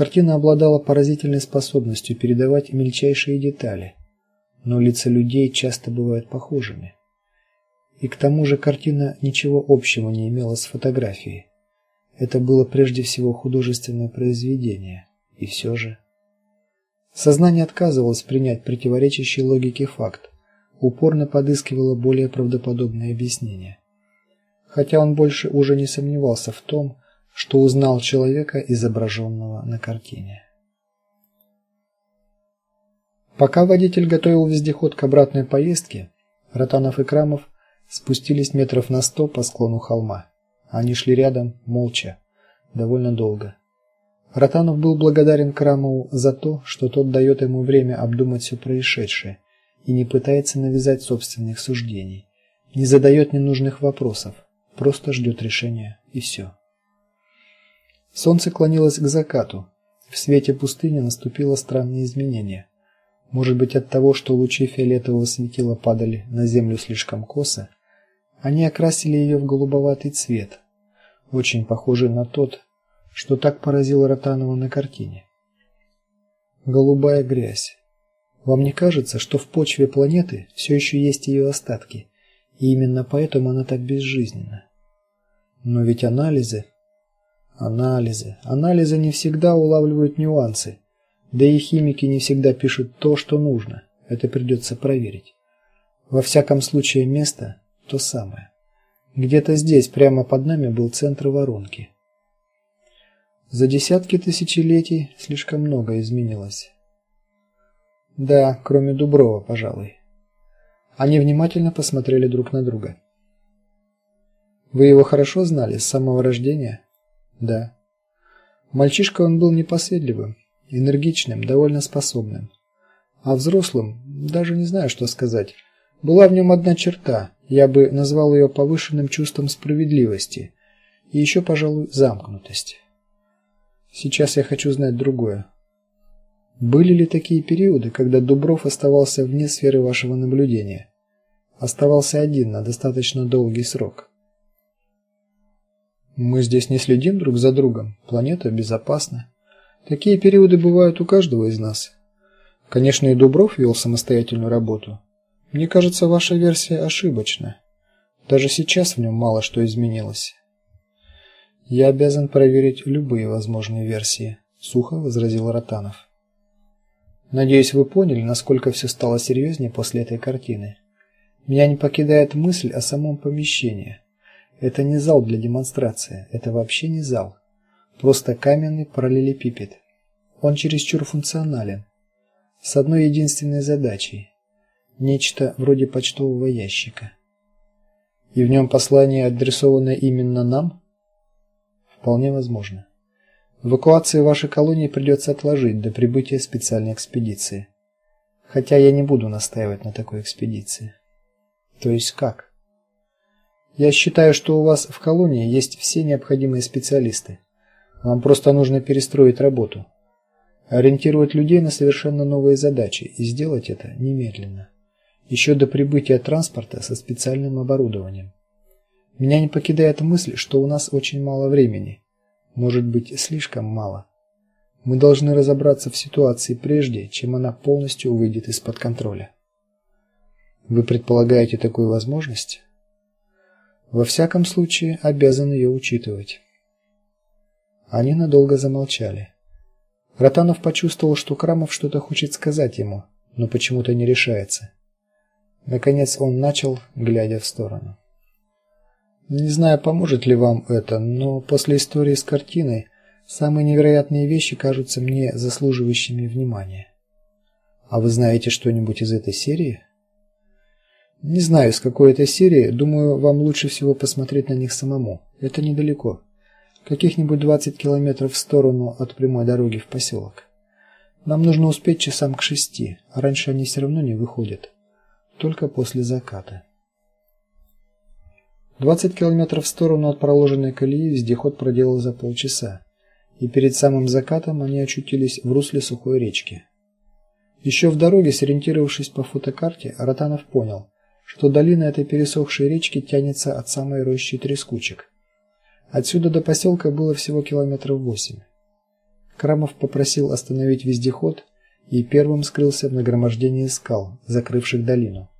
Картина обладала поразительной способностью передавать мельчайшие детали, но лица людей часто бывают похожими. И к тому же картина ничего общего не имела с фотографией. Это было прежде всего художественное произведение, и все же сознание отказывалось принять противоречащий логике факт, упорно подыскивало более правдоподобное объяснение. Хотя он больше уже не сомневался в том, что узнал человека, изображенного на картине. Пока водитель готовил вездеход к обратной поездке, Ротанов и Крамов спустились метров на сто по склону холма. Они шли рядом, молча, довольно долго. Ротанов был благодарен Крамову за то, что тот дает ему время обдумать все происшедшее и не пытается навязать собственных суждений, не задает ненужных вопросов, просто ждет решения и все. Солнце клонилось к закату. В свете пустыни наступило странное изменение. Может быть, от того, что лучи фиолетового светила падали на землю слишком косо, они окрасили ее в голубоватый цвет, очень похожий на тот, что так поразило Ротанова на картине. Голубая грязь. Вам не кажется, что в почве планеты все еще есть ее остатки, и именно поэтому она так безжизненна? Но ведь анализы, анализы, анализы не всегда улавливают нюансы, да и химики не всегда пишут то, что нужно. Это придется проверить. Во всяком случае, место то самое. Где-то здесь, прямо под нами, был центр воронки. За десятки тысячелетий слишком много изменилось. Да, кроме Дуброва, пожалуй. Они внимательно посмотрели друг на друга. Вы его хорошо знали с самого рождения? Да. Мальчишка он был непоседливым, энергичным, довольно способным. А взрослым, даже не знаю, что сказать. Была в нем одна черта, я бы назвал ее повышенным чувством справедливости и еще, пожалуй, замкнутость. Сейчас я хочу знать другое. Были ли такие периоды, когда Дубров оставался вне сферы вашего наблюдения? Оставался один на достаточно долгий срок. Мы здесь не следим друг за другом. Планета безопасна. Такие периоды бывают у каждого из нас. Конечно, и Дубров вел самостоятельную работу. Мне кажется, ваша версия ошибочна. Даже сейчас в нем мало что изменилось. Я обязан проверить любые возможные версии, сухо возразил Ротанов. Надеюсь, вы поняли, насколько все стало серьезнее после этой картины. Меня не покидает мысль о самом помещении. Это не зал для демонстрации, это вообще не зал. Просто каменный параллелепипед. Он чересчур функционален, с одной единственной задачей нечто вроде почтового ящика. И в нем послание адресованное именно нам? Вполне возможно. Эвакуацию вашей колонии придется отложить до прибытия специальной экспедиции. Хотя я не буду настаивать на такой экспедиции. То есть как? Я считаю, что у вас в колонии есть все необходимые специалисты. Вам просто нужно перестроить работу, ориентировать людей на совершенно новые задачи и сделать это немедленно еще до прибытия транспорта со специальным оборудованием. Меня не покидает мысль, что у нас очень мало времени. Может быть, слишком мало. Мы должны разобраться в ситуации прежде, чем она полностью выйдет из-под контроля. Вы предполагаете такую возможность? Во всяком случае, обязан ее учитывать. Они надолго замолчали. Ротанов почувствовал, что Крамов что-то хочет сказать ему, но почему-то не решается. Наконец он начал, глядя в сторону. Не знаю, поможет ли вам это, но после истории с картиной самые невероятные вещи кажутся мне заслуживающими внимания. А вы знаете что-нибудь из этой серии? Не знаю, с какой это серии, думаю, вам лучше всего посмотреть на них самому. Это недалеко. Каких-нибудь 20 километров в сторону от прямой дороги в поселок. Нам нужно успеть часам к шести, а раньше они все равно не выходят только после заката. 20 километров в сторону от проложенной колеи вездеход проделал за полчаса, и перед самым закатом они очутились в русле сухой речки. Еще в дороге, сориентировавшись по фотокарте, Ротанов понял, что долина этой пересохшей речки тянется от самой рощи трескучек. Отсюда до поселка было всего километров восемь. Крамов попросил остановить вездеход и первым скрылся в нагромождении скал, закрывших долину.